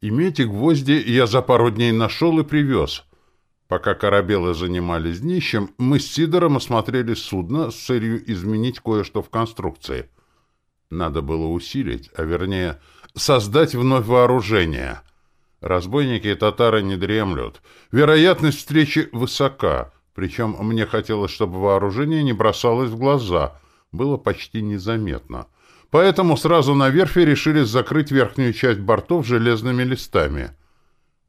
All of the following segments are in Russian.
И гвозди я за пару дней нашел и привез. Пока корабелы занимались днищем, мы с Сидором осмотрели судно с целью изменить кое-что в конструкции. Надо было усилить, а вернее, создать вновь вооружение. Разбойники и татары не дремлют. Вероятность встречи высока, причем мне хотелось, чтобы вооружение не бросалось в глаза, было почти незаметно. Поэтому сразу на верфи решили закрыть верхнюю часть бортов железными листами.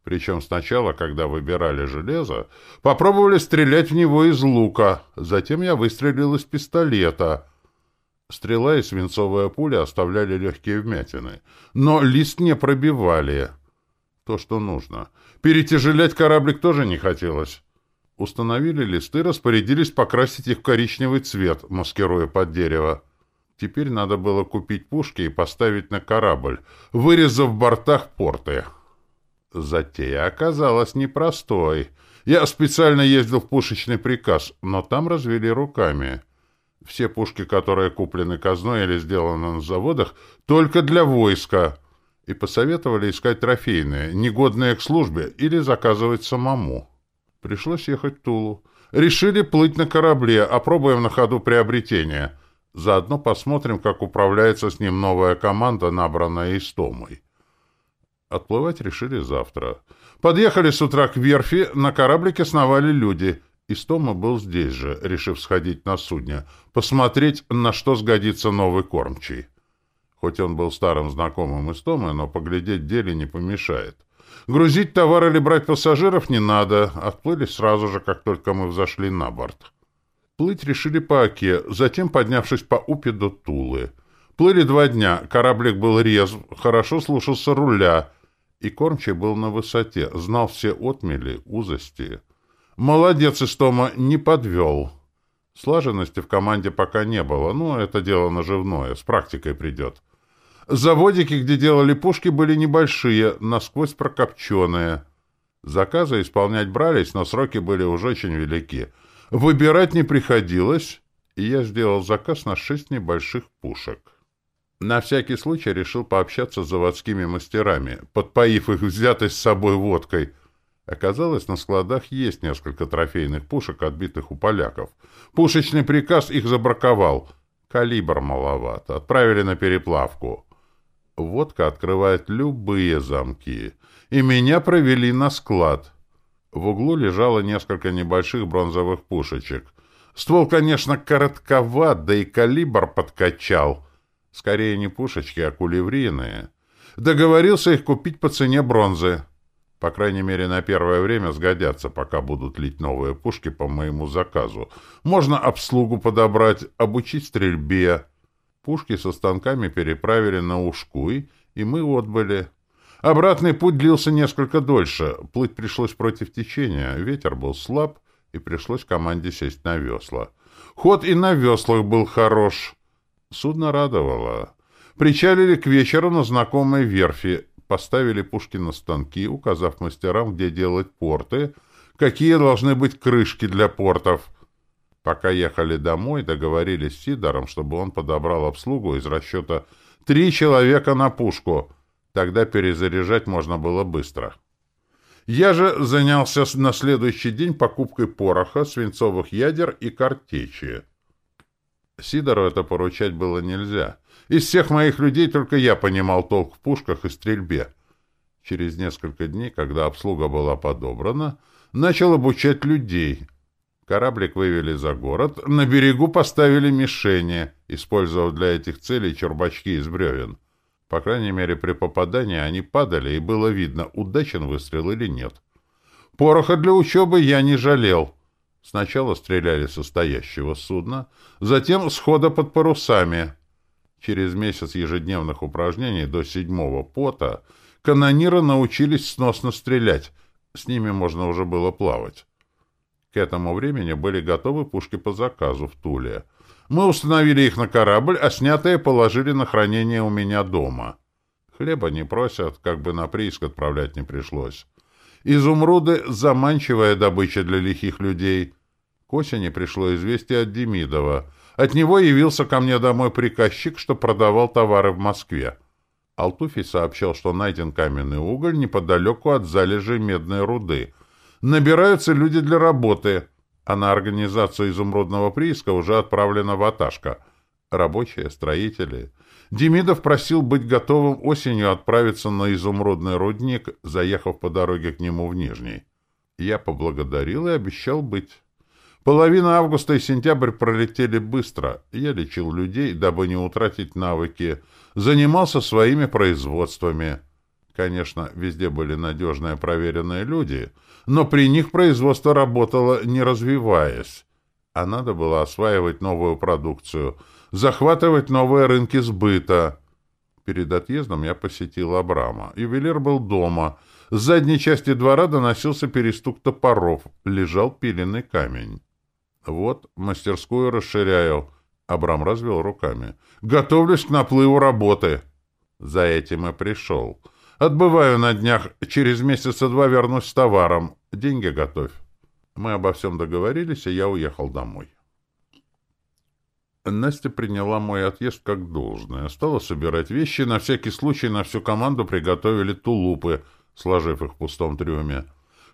Причем сначала, когда выбирали железо, попробовали стрелять в него из лука, затем я выстрелил из пистолета. Стрела и свинцовая пуля оставляли легкие вмятины, но лист не пробивали. То, что нужно. Перетяжелять кораблик тоже не хотелось. Установили листы, распорядились покрасить их в коричневый цвет, маскируя под дерево. Теперь надо было купить пушки и поставить на корабль, вырезав в бортах порты. Затея оказалась непростой. Я специально ездил в пушечный приказ, но там развели руками. Все пушки, которые куплены казной или сделаны на заводах, только для войска. И посоветовали искать трофейные, негодные к службе, или заказывать самому. Пришлось ехать в Тулу. Решили плыть на корабле, опробуем на ходу приобретения. Заодно посмотрим, как управляется с ним новая команда, набранная Истомой. Отплывать решили завтра. Подъехали с утра к верфи, на кораблике сновали люди. Истома был здесь же, решив сходить на судне, посмотреть, на что сгодится новый кормчий. Хоть он был старым знакомым Истомы, но поглядеть деле не помешает. Грузить товар или брать пассажиров не надо, отплыли сразу же, как только мы взошли на борт. Плыть решили по Оке, затем поднявшись по Упе до Тулы. Плыли два дня, кораблик был резв, хорошо слушался руля, и кормчий был на высоте, знал все отмели, узости. Молодец, Истома, не подвел. Слаженности в команде пока не было, но это дело наживное, с практикой придет. Заводики, где делали пушки, были небольшие, насквозь прокопченные. Заказы исполнять брались, но сроки были уже очень велики — Выбирать не приходилось, и я сделал заказ на шесть небольших пушек. На всякий случай решил пообщаться с заводскими мастерами, подпоив их взятой с собой водкой. Оказалось, на складах есть несколько трофейных пушек, отбитых у поляков. Пушечный приказ их забраковал. Калибр маловато. Отправили на переплавку. Водка открывает любые замки. И меня провели на склад — в углу лежало несколько небольших бронзовых пушечек. Ствол, конечно, коротковат, да и калибр подкачал. Скорее не пушечки, а кулевриные. Договорился их купить по цене бронзы. По крайней мере, на первое время сгодятся, пока будут лить новые пушки по моему заказу. Можно обслугу подобрать, обучить стрельбе. Пушки со станками переправили на Ушкуй, и мы отбыли. Обратный путь длился несколько дольше. Плыть пришлось против течения. Ветер был слаб, и пришлось команде сесть на весла. Ход и на веслах был хорош. Судно радовало. Причалили к вечеру на знакомой верфи, поставили пушки на станки, указав мастерам, где делать порты, какие должны быть крышки для портов. Пока ехали домой, договорились с Сидором, чтобы он подобрал обслугу из расчета «три человека на пушку», Тогда перезаряжать можно было быстро. Я же занялся на следующий день покупкой пороха, свинцовых ядер и картечи. Сидору это поручать было нельзя. Из всех моих людей только я понимал толк в пушках и стрельбе. Через несколько дней, когда обслуга была подобрана, начал обучать людей. Кораблик вывели за город, на берегу поставили мишени, использовав для этих целей чербачки из бревен. По крайней мере, при попадании они падали, и было видно, удачен выстрел или нет. Пороха для учебы я не жалел. Сначала стреляли со стоящего судна, затем с хода под парусами. Через месяц ежедневных упражнений до седьмого пота канониры научились сносно стрелять. С ними можно уже было плавать. К этому времени были готовы пушки по заказу в Туле — мы установили их на корабль, а снятые положили на хранение у меня дома. Хлеба не просят, как бы на прииск отправлять не пришлось. Изумруды — заманчивая добыча для лихих людей. К осени пришло известие от Демидова. От него явился ко мне домой приказчик, что продавал товары в Москве. Алтуфий сообщал, что найден каменный уголь неподалеку от залежей медной руды. Набираются люди для работы, а на организацию изумрудного прииска уже отправлена ваташка. Рабочие, строители. Демидов просил быть готовым осенью отправиться на изумрудный рудник, заехав по дороге к нему в Нижний. Я поблагодарил и обещал быть. Половина августа и сентябрь пролетели быстро. Я лечил людей, дабы не утратить навыки, занимался своими производствами. Конечно, везде были надежные проверенные люди, но при них производство работало, не развиваясь. А надо было осваивать новую продукцию — захватывать новые рынки сбыта. Перед отъездом я посетил Абрама. Ювелир был дома. С задней части двора доносился перестук топоров. Лежал пиленный камень. Вот, мастерскую расширяю. Абрам развел руками. Готовлюсь к наплыву работы. За этим и пришел. Отбываю на днях. Через месяца два вернусь с товаром. Деньги готовь. Мы обо всем договорились, и я уехал домой. Настя приняла мой отъезд как должное. Стала собирать вещи. На всякий случай на всю команду приготовили тулупы, сложив их в пустом трюме.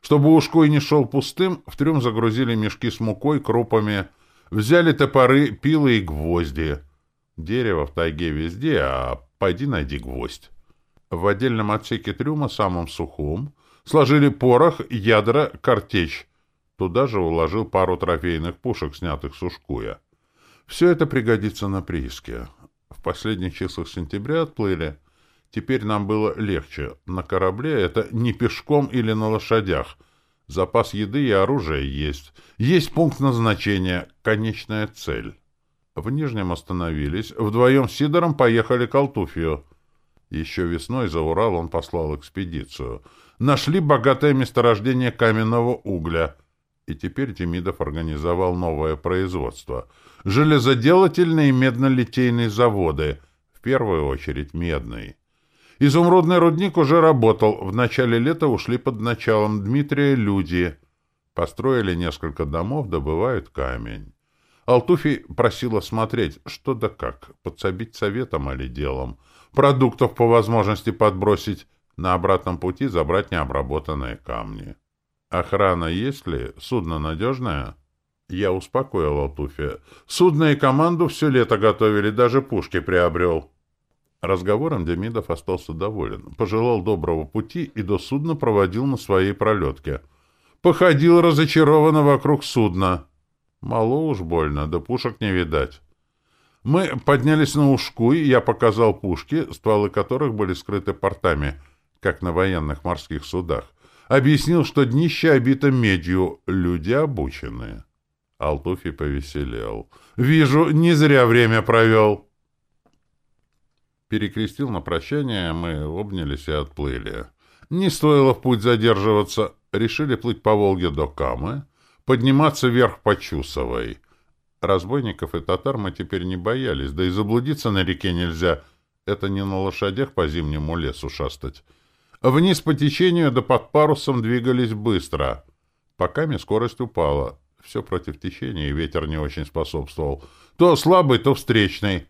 Чтобы ушкой не шел пустым, в трюм загрузили мешки с мукой, крупами. Взяли топоры, пилы и гвозди. Дерево в тайге везде, а пойди найди гвоздь. В отдельном отсеке трюма, самом сухом, сложили порох, ядра, картечь. Туда же уложил пару трофейных пушек, снятых с ушкуя. Все это пригодится на прииске. В последних числах сентября отплыли. Теперь нам было легче. На корабле это не пешком или на лошадях. Запас еды и оружия есть. Есть пункт назначения, конечная цель. В Нижнем остановились. Вдвоем с Сидором поехали к Алтуфию. Еще весной за Урал он послал экспедицию. Нашли богатое месторождение каменного угля. И теперь Демидов организовал новое производство — железоделательные медно-литейные заводы, в первую очередь медный. Изумрудный рудник уже работал, в начале лета ушли под началом Дмитрия люди. Построили несколько домов, добывают камень. Алтуфий просила смотреть, что да как, подсобить советом или делом, продуктов по возможности подбросить, на обратном пути забрать необработанные камни. Охрана есть ли? Судно надежное? Я успокоил Алтуфия. Судно и команду все лето готовили, даже пушки приобрел. Разговором Демидов остался доволен. Пожелал доброго пути и до судна проводил на своей пролетке. Походил разочарованно вокруг судна. Мало уж больно, да пушек не видать. Мы поднялись на ушку, и я показал пушки, стволы которых были скрыты портами, как на военных морских судах. Объяснил, что днище обито медью, люди обученные. Алтуфий повеселел. «Вижу, не зря время провел!» Перекрестил на прощание, мы обнялись и отплыли. Не стоило в путь задерживаться. Решили плыть по Волге до Камы, подниматься вверх по Чусовой. Разбойников и татар мы теперь не боялись, да и заблудиться на реке нельзя. Это не на лошадях по зимнему лесу шастать. Вниз по течению да под парусом двигались быстро. Пока мне скорость упала. Все против течения, и ветер не очень способствовал. То слабый, то встречный.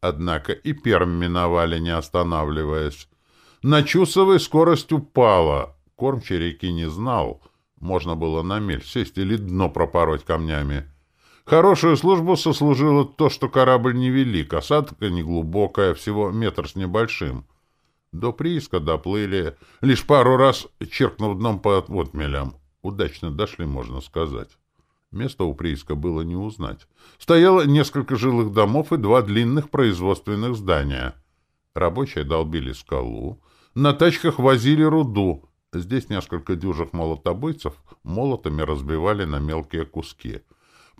Однако и Перм миновали, не останавливаясь. На Чусовой скорость упала. Кормчий реки не знал. Можно было на мель сесть или дно пропороть камнями. Хорошую службу сослужило то, что корабль невелик, осадка неглубокая, всего метр с небольшим. До прииска доплыли, лишь пару раз черкнув дном по отмелям. Удачно дошли, можно сказать. Место у прииска было не узнать. Стояло несколько жилых домов и два длинных производственных здания. Рабочие долбили скалу, на тачках возили руду. Здесь несколько дюжих молотобойцев молотами разбивали на мелкие куски.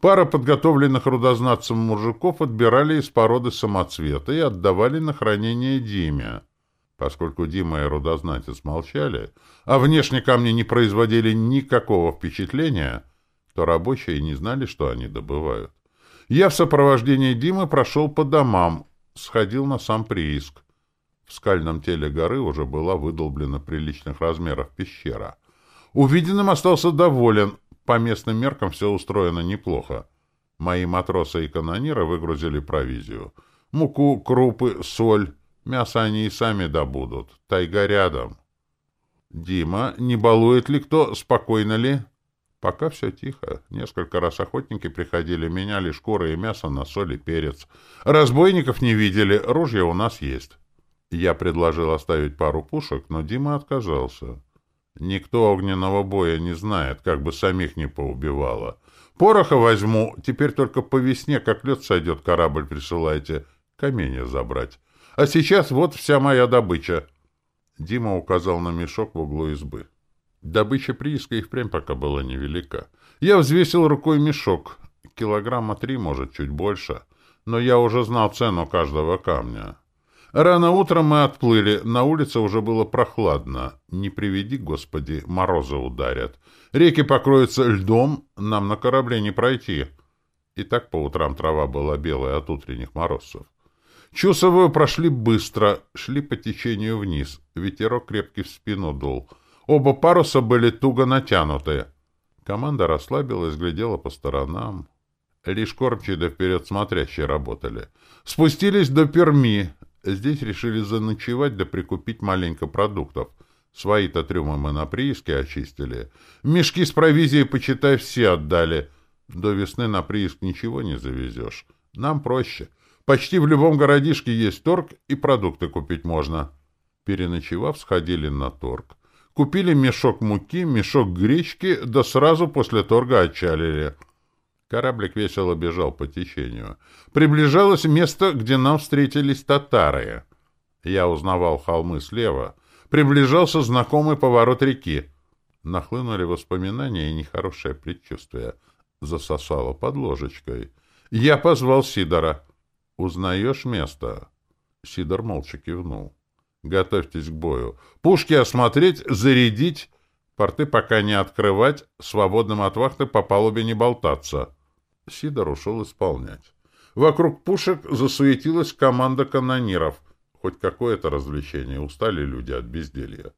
Пара подготовленных рудознатцем мужиков отбирали из породы самоцвета и отдавали на хранение Диме. Поскольку Дима и рудознатец молчали, а внешне камни не производили никакого впечатления — то рабочие не знали, что они добывают. Я в сопровождении Димы прошел по домам, сходил на сам прииск. В скальном теле горы уже была выдолблена приличных размеров пещера. Увиденным остался доволен. По местным меркам все устроено неплохо. Мои матросы и канониры выгрузили провизию. Муку, крупы, соль. Мясо они и сами добудут. Тайга рядом. Дима, не балует ли кто? Спокойно ли? Пока все тихо. Несколько раз охотники приходили, меняли шкуры и мясо на соль и перец. Разбойников не видели, ружья у нас есть. Я предложил оставить пару пушек, но Дима отказался. Никто огненного боя не знает, как бы самих не поубивало. Пороха возьму, теперь только по весне, как лед сойдет, корабль присылайте, каменья забрать. А сейчас вот вся моя добыча. Дима указал на мешок в углу избы. Добыча прииска и впрямь пока была невелика. Я взвесил рукой мешок. Килограмма три, может, чуть больше. Но я уже знал цену каждого камня. Рано утром мы отплыли. На улице уже было прохладно. Не приведи, Господи, морозы ударят. Реки покроются льдом, нам на корабле не пройти. И так по утрам трава была белая от утренних морозцев. Чусовую прошли быстро, шли по течению вниз. Ветерок крепкий в спину дул. Оба паруса были туго натянуты. Команда расслабилась, глядела по сторонам. Лишь кормчие да вперед смотрящие работали. Спустились до Перми. Здесь решили заночевать да прикупить маленько продуктов. Свои-то трюмы мы на прииске очистили. Мешки с провизией, почитай, все отдали. До весны на прииск ничего не завезешь. Нам проще. Почти в любом городишке есть торг, и продукты купить можно. Переночевав, сходили на торг. Купили мешок муки, мешок гречки, да сразу после торга отчалили. Кораблик весело бежал по течению. Приближалось место, где нам встретились татары. Я узнавал холмы слева. Приближался знакомый поворот реки. Нахлынули воспоминания и нехорошее предчувствие. Засосало под ложечкой. Я позвал Сидора. «Узнаешь место?» Сидор молча кивнул. «Готовьтесь к бою. Пушки осмотреть, зарядить, порты пока не открывать, свободным от вахты по палубе не болтаться». Сидор ушел исполнять. Вокруг пушек засуетилась команда канониров. Хоть какое-то развлечение, устали люди от безделья.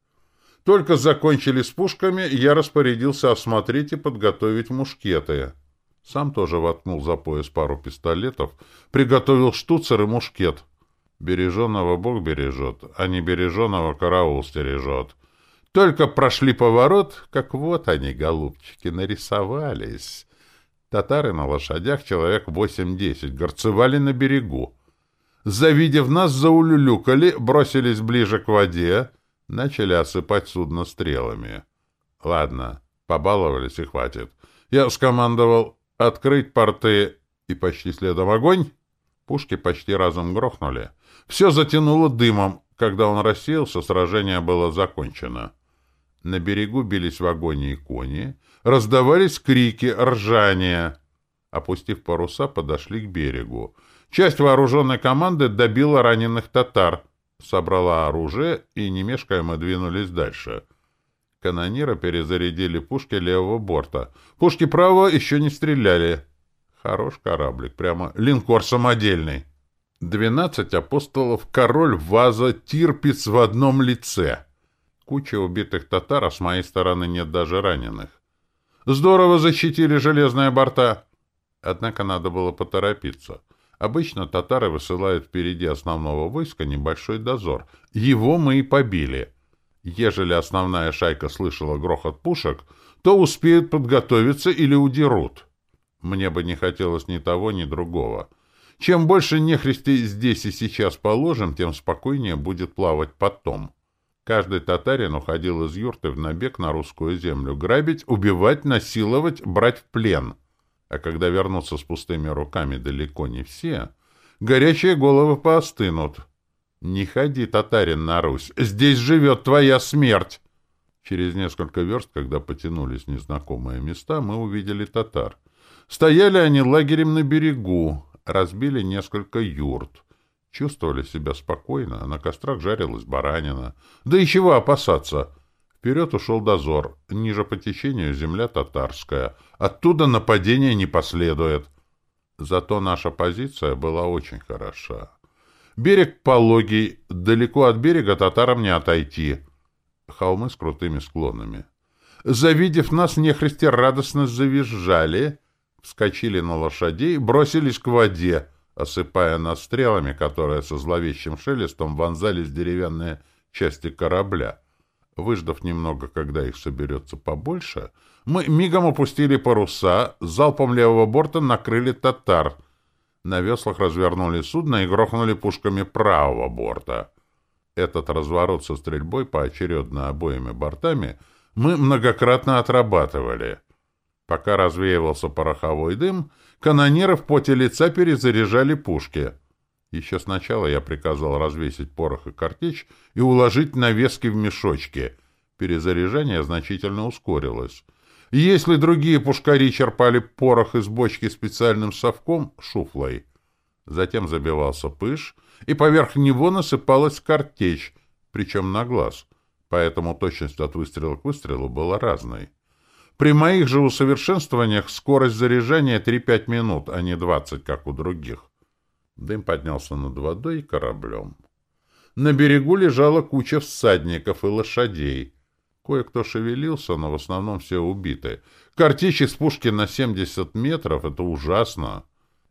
Только закончили с пушками, я распорядился осмотреть и подготовить мушкеты. Сам тоже воткнул за пояс пару пистолетов, приготовил штуцер и мушкет. Береженного Бог бережет, а не береженного караул стережет. Только прошли поворот, как вот они, голубчики, нарисовались. Татары на лошадях, человек восемь-десять, горцевали на берегу. Завидев нас, заулюлюкали, бросились ближе к воде, начали осыпать судно стрелами. Ладно, побаловались и хватит. Я скомандовал открыть порты и почти следом огонь. Пушки почти разом грохнули. Все затянуло дымом. Когда он рассеялся, сражение было закончено. На берегу бились в агонии кони, Раздавались крики, ржания. Опустив паруса, подошли к берегу. Часть вооруженной команды добила раненых татар, собрала оружие, и, не мешкая, мы двинулись дальше. Канониры перезарядили пушки левого борта. Пушки правого еще не стреляли. Хорош кораблик, прямо линкор самодельный. Двенадцать апостолов, король, ваза, тирпиц в одном лице. Куча убитых татар, а с моей стороны нет даже раненых. Здорово защитили железные борта. Однако надо было поторопиться. Обычно татары высылают впереди основного войска небольшой дозор. Его мы и побили. Ежели основная шайка слышала грохот пушек, то успеют подготовиться или удерут. Мне бы не хотелось ни того, ни другого. Чем больше нехристи здесь и сейчас положим, тем спокойнее будет плавать потом. Каждый татарин уходил из юрты в набег на русскую землю. Грабить, убивать, насиловать, брать в плен. А когда вернутся с пустыми руками далеко не все, горячие головы поостынут. «Не ходи, татарин, на Русь! Здесь живет твоя смерть!» Через несколько верст, когда потянулись незнакомые места, мы увидели татар. Стояли они лагерем на берегу, разбили несколько юрт. Чувствовали себя спокойно, на кострах жарилась баранина. Да и чего опасаться? Вперед ушел дозор, ниже по течению земля татарская. Оттуда нападение не последует. Зато наша позиция была очень хороша. Берег пологий, далеко от берега татарам не отойти. Холмы с крутыми склонами. Завидев нас, нехристи радостно завизжали, вскочили на лошадей, бросились к воде — осыпая нас стрелами, которые со зловещим шелестом вонзались в деревянные части корабля. Выждав немного, когда их соберется побольше, мы мигом опустили паруса, залпом левого борта накрыли татар. На веслах развернули судно и грохнули пушками правого борта. Этот разворот со стрельбой поочередно обоими бортами мы многократно отрабатывали. Пока развеивался пороховой дым, канонеры в поте лица перезаряжали пушки — еще сначала я приказал развесить порох и картечь и уложить навески в мешочки. Перезаряжание значительно ускорилось. Если другие пушкари черпали порох из бочки специальным совком, шуфлой, затем забивался пыш, и поверх него насыпалась картечь, причем на глаз, поэтому точность от выстрела к выстрелу была разной. При моих же усовершенствованиях скорость заряжания 3-5 минут, а не 20, как у других. Дым поднялся над водой и кораблем. На берегу лежала куча всадников и лошадей. Кое-кто шевелился, но в основном все убиты. Картечь из пушки на 70 метров — это ужасно.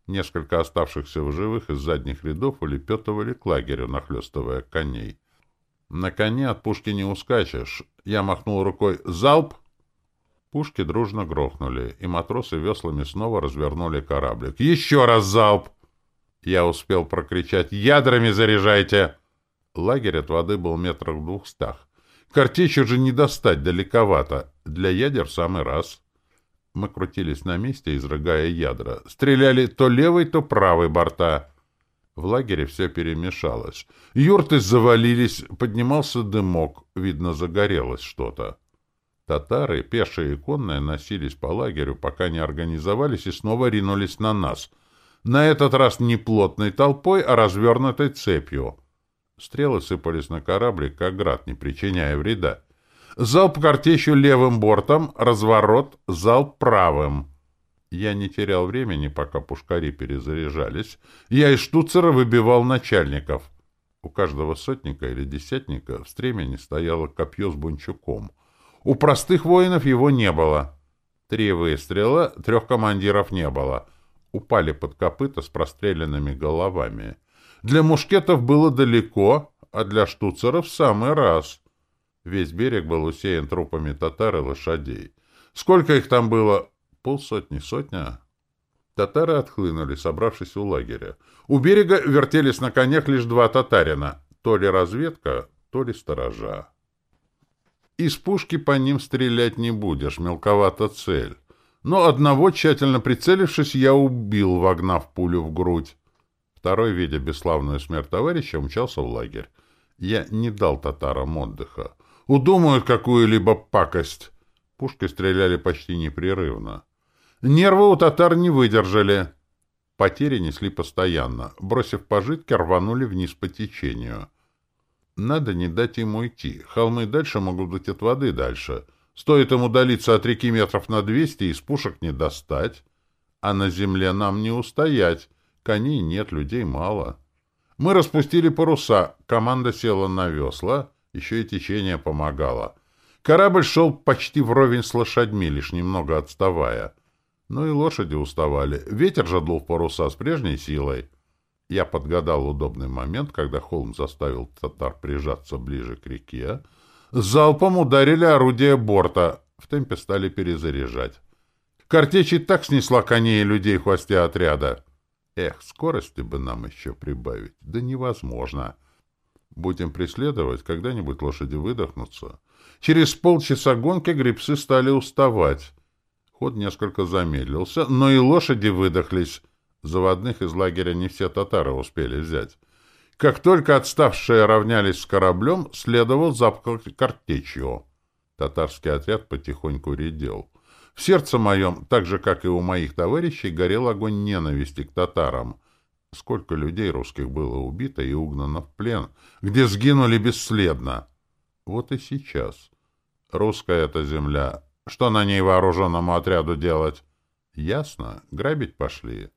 Несколько оставшихся в живых из задних рядов улепетывали к лагерю, нахлестывая коней. На коне от пушки не ускачешь. Я махнул рукой «Залп!» Пушки дружно грохнули, и матросы веслами снова развернули кораблик. «Еще раз залп!» Я успел прокричать «Ядрами заряжайте!» Лагерь от воды был метрах в двухстах. Картечь уже не достать, далековато. Для ядер в самый раз. Мы крутились на месте, изрыгая ядра. Стреляли то левой, то правой борта. В лагере все перемешалось. Юрты завалились, поднимался дымок. Видно, загорелось что-то. Татары, пешие и конные, носились по лагерю, пока не организовались и снова ринулись на нас — на этот раз не плотной толпой, а развернутой цепью. Стрелы сыпались на кораблик, как град, не причиняя вреда. Залп картечью левым бортом, разворот, залп правым. Я не терял времени, пока пушкари перезаряжались. Я из штуцера выбивал начальников. У каждого сотника или десятника в стремени стояло копье с бунчуком. У простых воинов его не было. Три выстрела, трех командиров не было — упали под копыта с простреленными головами. Для мушкетов было далеко, а для штуцеров в самый раз. Весь берег был усеян трупами татар и лошадей. Сколько их там было? Полсотни, сотня? Татары отхлынули, собравшись у лагеря. У берега вертелись на конях лишь два татарина. То ли разведка, то ли сторожа. Из пушки по ним стрелять не будешь, мелковата цель. Но одного, тщательно прицелившись, я убил, вогнав пулю в грудь. Второй, видя бесславную смерть товарища, умчался в лагерь. Я не дал татарам отдыха. Удумают какую-либо пакость. Пушки стреляли почти непрерывно. Нервы у татар не выдержали. Потери несли постоянно. Бросив пожитки, рванули вниз по течению. Надо не дать им уйти. Холмы дальше могут быть от воды дальше — Стоит им удалиться от реки метров на двести, из пушек не достать. А на земле нам не устоять. Коней нет, людей мало. Мы распустили паруса, команда села на весла, еще и течение помогало. Корабль шел почти вровень с лошадьми, лишь немного отставая. Ну и лошади уставали. Ветер же дул в паруса с прежней силой. Я подгадал удобный момент, когда холм заставил татар прижаться ближе к реке, Залпом ударили орудия борта. В темпе стали перезаряжать. Картечь и так снесла коней и людей хвосте отряда. Эх, скорости бы нам еще прибавить. Да невозможно. Будем преследовать, когда-нибудь лошади выдохнутся. Через полчаса гонки грибцы стали уставать. Ход несколько замедлился, но и лошади выдохлись. Заводных из лагеря не все татары успели взять. Как только отставшие равнялись с кораблем, следовал запах картечью. Татарский отряд потихоньку редел. В сердце моем, так же, как и у моих товарищей, горел огонь ненависти к татарам. Сколько людей русских было убито и угнано в плен, где сгинули бесследно. Вот и сейчас. Русская эта земля. Что на ней вооруженному отряду делать? Ясно. Грабить пошли.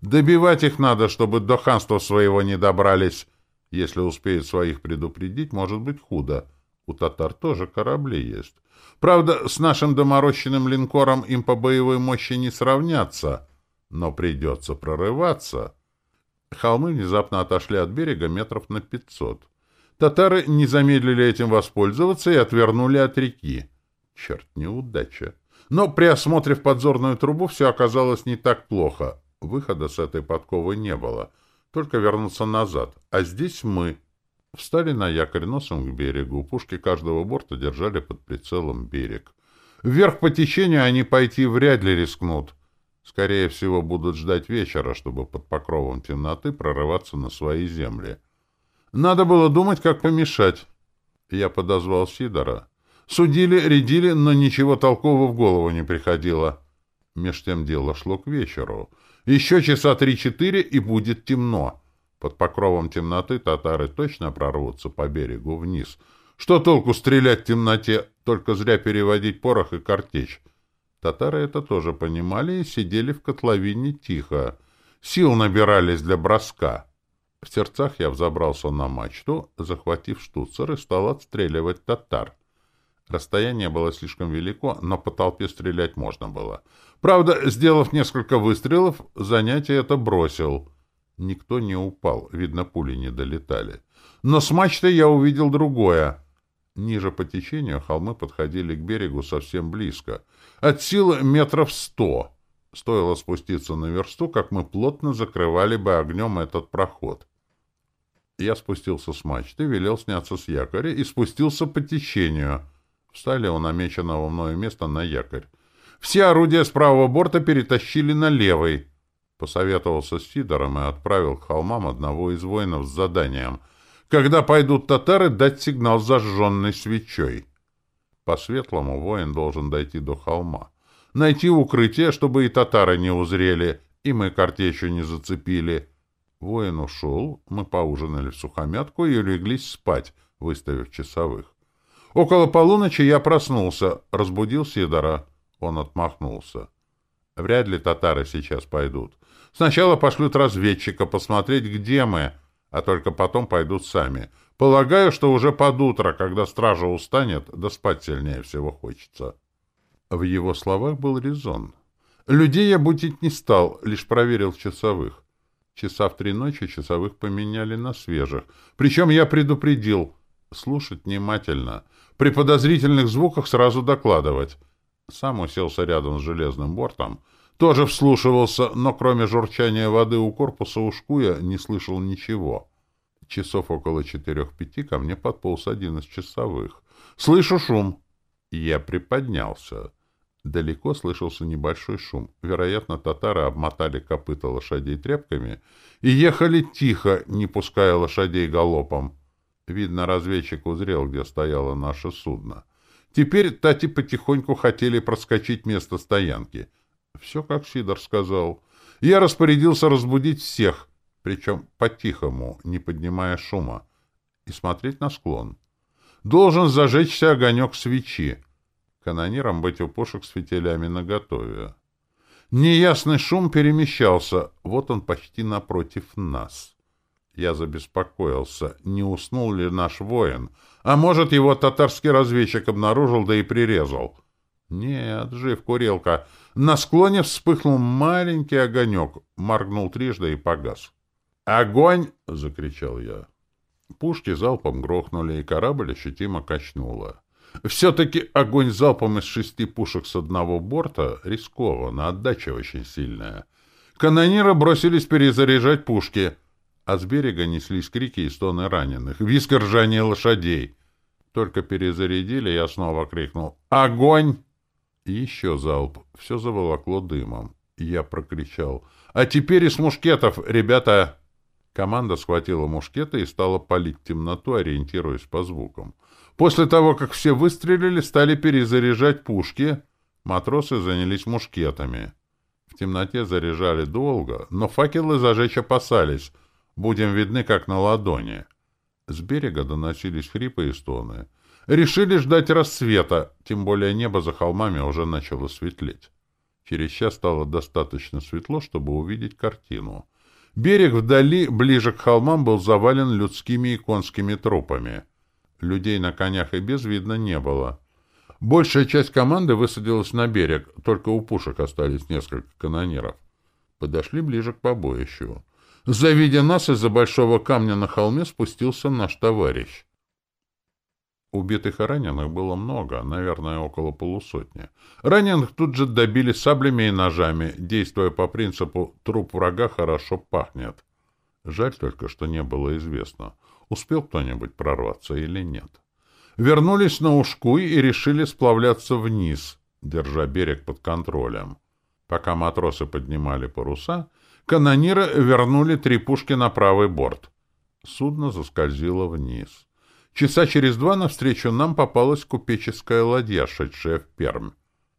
Добивать их надо, чтобы до ханства своего не добрались. Если успеют своих предупредить, может быть худо. У татар тоже корабли есть. Правда, с нашим доморощенным линкором им по боевой мощи не сравняться, но придется прорываться. Холмы внезапно отошли от берега метров на пятьсот. Татары не замедлили этим воспользоваться и отвернули от реки. Черт, неудача. Но при осмотре в подзорную трубу все оказалось не так плохо. Выхода с этой подковы не было. Только вернуться назад. А здесь мы. Встали на якорь носом к берегу. Пушки каждого борта держали под прицелом берег. Вверх по течению они пойти вряд ли рискнут. Скорее всего, будут ждать вечера, чтобы под покровом темноты прорываться на свои земли. Надо было думать, как помешать. Я подозвал Сидора. Судили, рядили, но ничего толкового в голову не приходило. Меж тем дело шло к вечеру. Еще часа три-четыре, и будет темно. Под покровом темноты татары точно прорвутся по берегу вниз. Что толку стрелять в темноте, только зря переводить порох и картечь? Татары это тоже понимали и сидели в котловине тихо. Сил набирались для броска. В сердцах я взобрался на мачту, захватив штуцер, и стал отстреливать татар. Расстояние было слишком велико, но по толпе стрелять можно было. Правда, сделав несколько выстрелов, занятие это бросил. Никто не упал, видно, пули не долетали. Но с мачты я увидел другое. Ниже по течению холмы подходили к берегу совсем близко. От силы метров сто. Стоило спуститься на версту, как мы плотно закрывали бы огнем этот проход. Я спустился с мачты, велел сняться с якоря и спустился по течению. Встали у намеченного мною места на якорь. Все орудия с правого борта перетащили на левый. Посоветовался с Сидором и отправил к холмам одного из воинов с заданием — когда пойдут татары, дать сигнал зажженной свечой. По-светлому воин должен дойти до холма. Найти укрытие, чтобы и татары не узрели, и мы картечью не зацепили. Воин ушел, мы поужинали в сухомятку и улеглись спать, выставив часовых. Около полуночи я проснулся, разбудил Сидора. Он отмахнулся. Вряд ли татары сейчас пойдут. Сначала пошлют разведчика посмотреть, где мы, — а только потом пойдут сами. Полагаю, что уже под утро, когда стража устанет, да спать сильнее всего хочется. В его словах был резон. Людей я будить не стал, лишь проверил часовых. Часа в три ночи часовых поменяли на свежих. Причем я предупредил. Слушать внимательно. При подозрительных звуках сразу докладывать. Сам уселся рядом с железным бортом, тоже вслушивался, но кроме журчания воды у корпуса ушкуя не слышал ничего. Часов около четырех-пяти ко мне подполз один из часовых. «Слышу шум!» Я приподнялся. Далеко слышался небольшой шум. Вероятно, татары обмотали копыта лошадей тряпками и ехали тихо, не пуская лошадей галопом. Видно, разведчик узрел, где стояло наше судно. Теперь тати потихоньку хотели проскочить место стоянки — все, как Сидор сказал. Я распорядился разбудить всех, причем по-тихому, не поднимая шума, и смотреть на склон. Должен зажечься огонек свечи. Канонирам быть у пушек с фитилями наготове. Неясный шум перемещался, вот он почти напротив нас. Я забеспокоился, не уснул ли наш воин, а может, его татарский разведчик обнаружил, да и прирезал. Нет, жив курелка. На склоне вспыхнул маленький огонек, моргнул трижды и погас. «Огонь!» — закричал я. Пушки залпом грохнули, и корабль ощутимо качнуло. Все-таки огонь залпом из шести пушек с одного борта рискованно, отдача очень сильная. Канониры бросились перезаряжать пушки, а с берега неслись крики и стоны раненых, виск ржания лошадей. Только перезарядили, я снова крикнул «Огонь!» еще залп. Все заволокло дымом. Я прокричал. «А теперь из мушкетов, ребята!» Команда схватила мушкеты и стала палить темноту, ориентируясь по звукам. После того, как все выстрелили, стали перезаряжать пушки. Матросы занялись мушкетами. В темноте заряжали долго, но факелы зажечь опасались. Будем видны, как на ладони. С берега доносились хрипы и стоны. Решили ждать рассвета, тем более небо за холмами уже начало светлеть. Через час стало достаточно светло, чтобы увидеть картину. Берег вдали, ближе к холмам, был завален людскими и конскими трупами. Людей на конях и без видно не было. Большая часть команды высадилась на берег, только у пушек остались несколько канониров. Подошли ближе к побоищу. Завидя нас, из-за большого камня на холме спустился наш товарищ. Убитых и раненых было много, наверное, около полусотни. Раненых тут же добили саблями и ножами, действуя по принципу «труп врага хорошо пахнет». Жаль только, что не было известно, успел кто-нибудь прорваться или нет. Вернулись на Ушкуй и решили сплавляться вниз, держа берег под контролем. Пока матросы поднимали паруса, канониры вернули три пушки на правый борт. Судно заскользило вниз. Часа через два навстречу нам попалась купеческая ладья, шедшая в Пермь.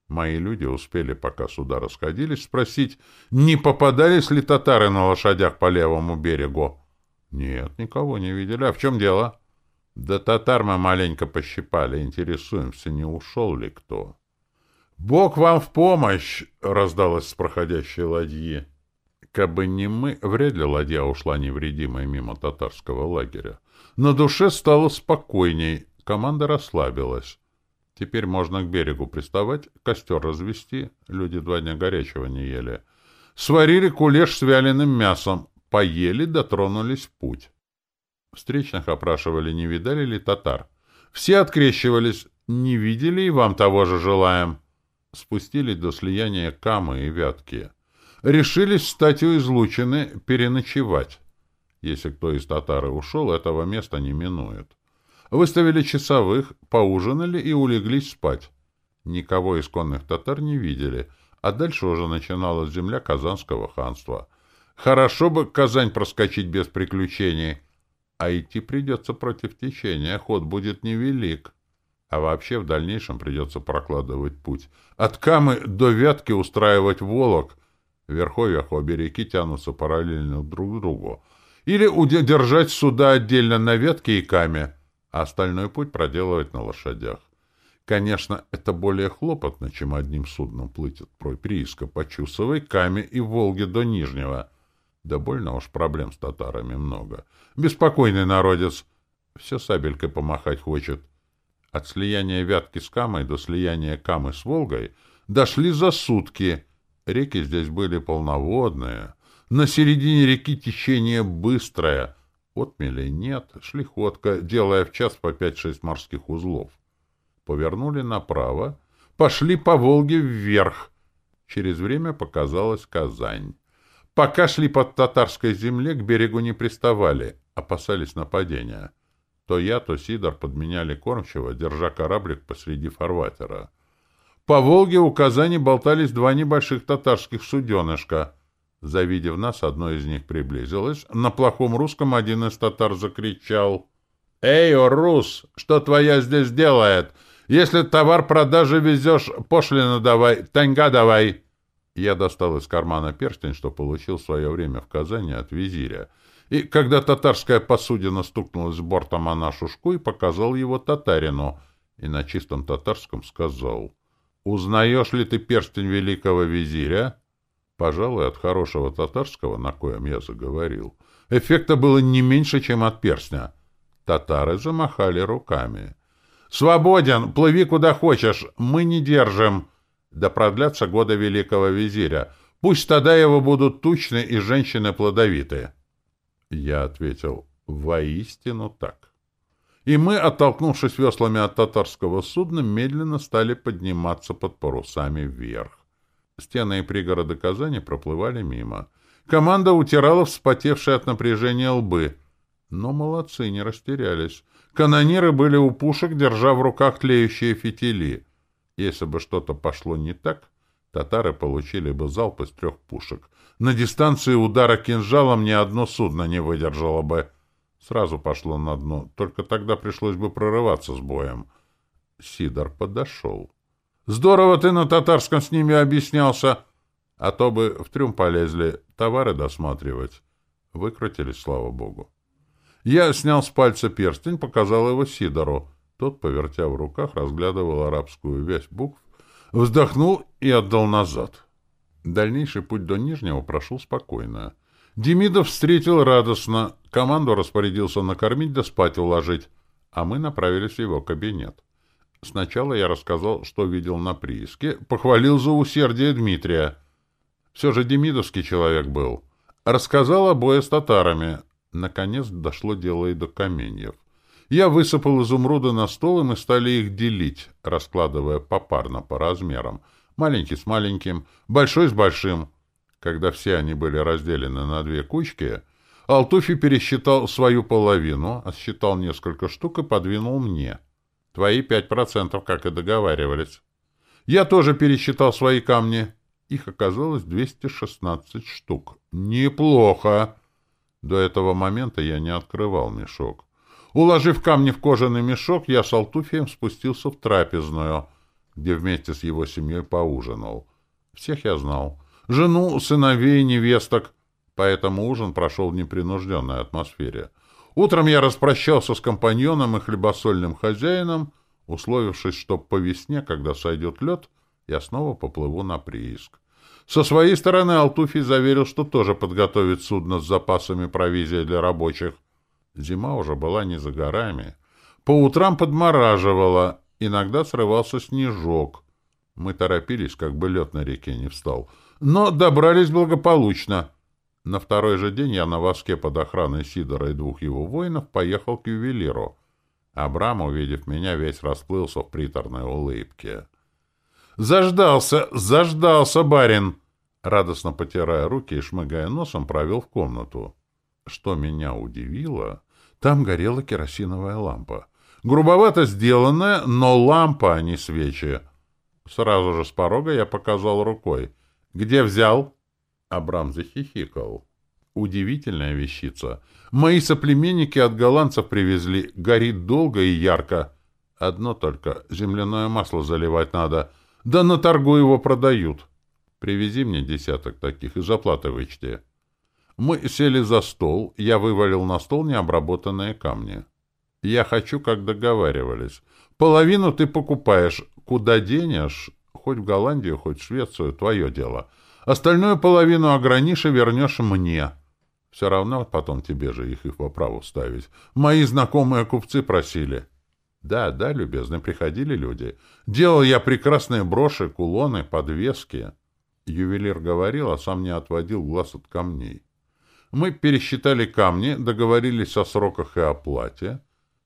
Мои люди успели, пока суда расходились, спросить, не попадались ли татары на лошадях по левому берегу. Нет, никого не видели. А в чем дело? Да татар мы маленько пощипали, интересуемся, не ушел ли кто. «Бог вам в помощь!» — раздалось с проходящей ладьи. Кабы не мы, вряд ли ладья ушла невредимой мимо татарского лагеря. На душе стало спокойней, команда расслабилась. Теперь можно к берегу приставать, костер развести, люди два дня горячего не ели. Сварили кулеш с вяленым мясом, поели, дотронулись в путь. Встречных опрашивали, не видали ли татар. Все открещивались, не видели и вам того же желаем спустились до слияния Камы и Вятки. Решились встать у излучины, переночевать. Если кто из татары ушел, этого места не минует. Выставили часовых, поужинали и улеглись спать. Никого из конных татар не видели, а дальше уже начиналась земля Казанского ханства. Хорошо бы Казань проскочить без приключений, а идти придется против течения, ход будет невелик. А вообще в дальнейшем придется прокладывать путь. От Камы до Вятки устраивать Волок. В верховьях обе реки тянутся параллельно друг другу. Или удержать суда отдельно на Вятке и Каме, а остальной путь проделывать на лошадях. Конечно, это более хлопотно, чем одним судном плыть от прииска по Чусовой, Каме и Волге до Нижнего. Да больно уж проблем с татарами много. Беспокойный народец. Все сабелькой помахать хочет. От слияния Вятки с Камой до слияния Камы с Волгой дошли за сутки. Реки здесь были полноводные. На середине реки течение быстрое. Отмелей нет, шли ходка, делая в час по пять-шесть морских узлов. Повернули направо, пошли по Волге вверх. Через время показалась Казань. Пока шли под татарской земле, к берегу не приставали, опасались нападения. То я, то Сидор подменяли кормчего, держа кораблик посреди фарватера. По Волге у Казани болтались два небольших татарских суденышка. Завидев нас, одно из них приблизилось. На плохом русском один из татар закричал. «Эй, о, рус, что твоя здесь делает? Если товар продажи везешь, пошлину давай, таньга давай!» Я достал из кармана перстень, что получил в свое время в Казани от визиря — и когда татарская посудина стукнулась бортом о нашу шку и показал его татарину, и на чистом татарском сказал, «Узнаешь ли ты перстень великого визиря?» Пожалуй, от хорошего татарского, на коем я заговорил, эффекта было не меньше, чем от перстня. Татары замахали руками. «Свободен! Плыви куда хочешь! Мы не держим!» Да продлятся годы великого визиря. Пусть тогда его будут тучны и женщины плодовитые. Я ответил, воистину так. И мы, оттолкнувшись веслами от татарского судна, медленно стали подниматься под парусами вверх. Стены и пригороды Казани проплывали мимо. Команда утирала вспотевшие от напряжения лбы. Но молодцы, не растерялись. Канониры были у пушек, держа в руках тлеющие фитили. Если бы что-то пошло не так, татары получили бы залп из трех пушек. На дистанции удара кинжалом ни одно судно не выдержало бы. Сразу пошло на дно, только тогда пришлось бы прорываться с боем. Сидор подошел. «Здорово ты на татарском с ними объяснялся, а то бы в трюм полезли товары досматривать». Выкрутились, слава богу. Я снял с пальца перстень, показал его Сидору. Тот, повертя в руках, разглядывал арабскую вязь букв вздохнул и отдал назад. Дальнейший путь до Нижнего прошел спокойно. Демидов встретил радостно, команду распорядился накормить да спать уложить, а мы направились в его кабинет. Сначала я рассказал, что видел на прииске, похвалил за усердие Дмитрия. Все же демидовский человек был. Рассказал о бое с татарами. Наконец дошло дело и до каменьев. Я высыпал изумруды на стол, и мы стали их делить, раскладывая попарно по размерам. Маленький с маленьким, большой с большим. Когда все они были разделены на две кучки, Алтуфи пересчитал свою половину, отсчитал несколько штук и подвинул мне. Твои пять процентов, как и договаривались. Я тоже пересчитал свои камни. Их оказалось 216 штук. Неплохо. До этого момента я не открывал мешок. Уложив камни в кожаный мешок, я с Алтуфием спустился в трапезную, где вместе с его семьей поужинал. Всех я знал. Жену, сыновей, невесток. Поэтому ужин прошел в непринужденной атмосфере. Утром я распрощался с компаньоном и хлебосольным хозяином, условившись, что по весне, когда сойдет лед, я снова поплыву на прииск. Со своей стороны Алтуфий заверил, что тоже подготовит судно с запасами провизии для рабочих. Зима уже была не за горами. По утрам подмораживала, иногда срывался снежок. Мы торопились, как бы лед на реке не встал. Но добрались благополучно. На второй же день я на воске под охраной Сидора и двух его воинов поехал к ювелиру. Абрам, увидев меня, весь расплылся в приторной улыбке. «Заждался! Заждался, барин!» Радостно потирая руки и шмыгая носом, провел в комнату. Что меня удивило, там горела керосиновая лампа. Грубовато сделанная, но лампа, а не свечи. Сразу же с порога я показал рукой. «Где взял?» Абрам захихикал. Удивительная вещица. Мои соплеменники от голландцев привезли. Горит долго и ярко. Одно только. Земляное масло заливать надо. Да на торгу его продают. Привези мне десяток таких и заплаты вычти. Мы сели за стол. Я вывалил на стол необработанные камни. Я хочу, как договаривались. Половину ты покупаешь. Куда денешь? Хоть в Голландию, хоть в Швецию. Твое дело. — Остальную половину огранишь и вернешь мне. Все равно потом тебе же их и по праву ставить. Мои знакомые купцы просили. Да, да, любезно, приходили люди. Делал я прекрасные броши, кулоны, подвески. Ювелир говорил, а сам не отводил глаз от камней. Мы пересчитали камни, договорились о сроках и оплате.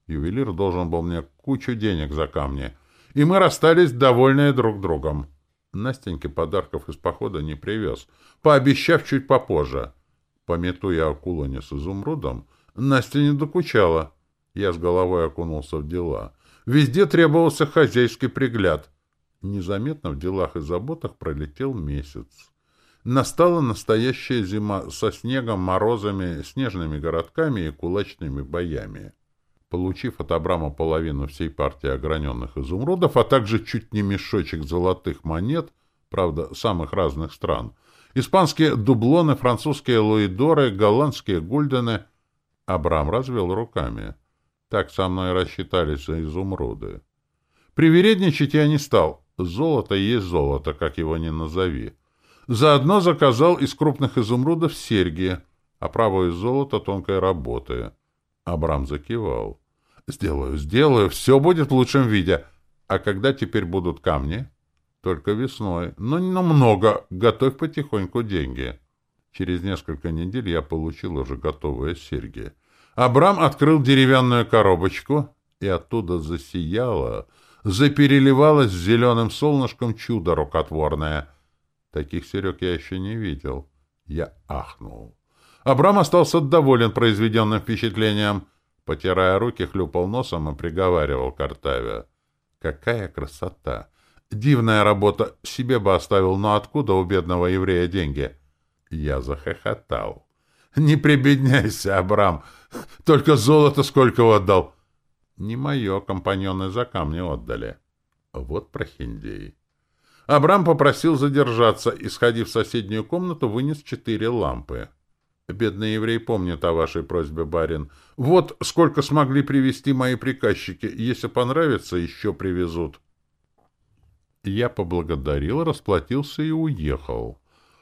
Ювелир должен был мне кучу денег за камни. И мы расстались, довольные друг другом. Настеньке подарков из похода не привез, пообещав чуть попозже. Пометуя о кулоне с изумрудом, Настя не докучала. Я с головой окунулся в дела. Везде требовался хозяйский пригляд. Незаметно в делах и заботах пролетел месяц. Настала настоящая зима со снегом, морозами, снежными городками и кулачными боями. Получив от Абрама половину всей партии ограненных изумрудов, а также чуть не мешочек золотых монет, правда, самых разных стран, испанские дублоны, французские луидоры, голландские гульдены, Абрам развел руками. Так со мной рассчитались за изумруды. Привередничать я не стал. Золото есть золото, как его ни назови. Заодно заказал из крупных изумрудов серьги, а право из золота тонкой работы. Абрам закивал. Сделаю, сделаю, все будет в лучшем виде. А когда теперь будут камни? Только весной. Но не намного. Готовь потихоньку деньги. Через несколько недель я получил уже готовые серьги. Абрам открыл деревянную коробочку, и оттуда засияло, запереливалось зеленым солнышком чудо рукотворное. Таких серег я еще не видел. Я ахнул. Абрам остался доволен произведенным впечатлением — Потирая руки, хлюпал носом и приговаривал Картавия. «Какая красота! Дивная работа! Себе бы оставил, но откуда у бедного еврея деньги?» Я захохотал. «Не прибедняйся, Абрам! Только золото сколько отдал!» «Не мое, компаньоны за камни отдали». Вот прохиндей. Абрам попросил задержаться и, сходив в соседнюю комнату, вынес четыре лампы. Бедный еврей помнит о вашей просьбе, барин. Вот сколько смогли привезти мои приказчики. Если понравится, еще привезут. Я поблагодарил, расплатился и уехал.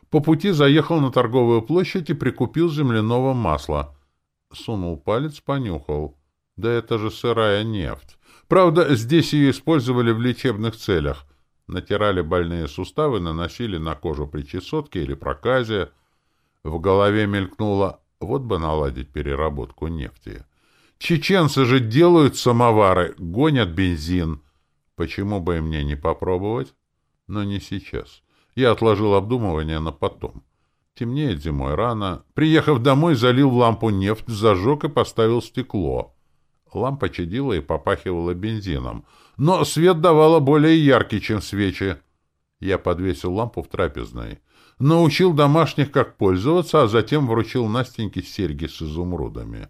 По пути заехал на торговую площадь и прикупил земляного масла. Сунул палец, понюхал. Да это же сырая нефть. Правда, здесь ее использовали в лечебных целях. Натирали больные суставы, наносили на кожу при чесотке или проказе. В голове мелькнуло, вот бы наладить переработку нефти. Чеченцы же делают самовары, гонят бензин. Почему бы и мне не попробовать? Но не сейчас. Я отложил обдумывание на потом. Темнеет зимой рано. Приехав домой, залил в лампу нефть, зажег и поставил стекло. Лампа чадила и попахивала бензином. Но свет давала более яркий, чем свечи. Я подвесил лампу в трапезной. Научил домашних, как пользоваться, а затем вручил Настеньке серьги с изумрудами.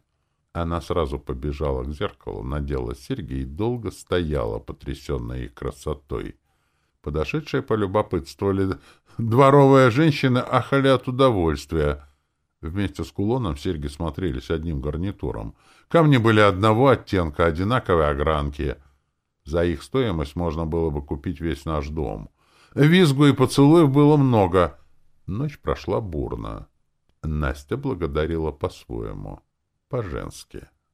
Она сразу побежала к зеркалу, надела серьги и долго стояла, потрясенная их красотой. Подошедшие полюбопытствовали. Дворовые женщины ахали от удовольствия. Вместе с кулоном серьги смотрелись одним гарнитуром. Камни были одного оттенка, одинаковой огранки. За их стоимость можно было бы купить весь наш дом. Визгу и поцелуев было много. Ночь прошла бурно. Настя благодарила по-своему, по-женски.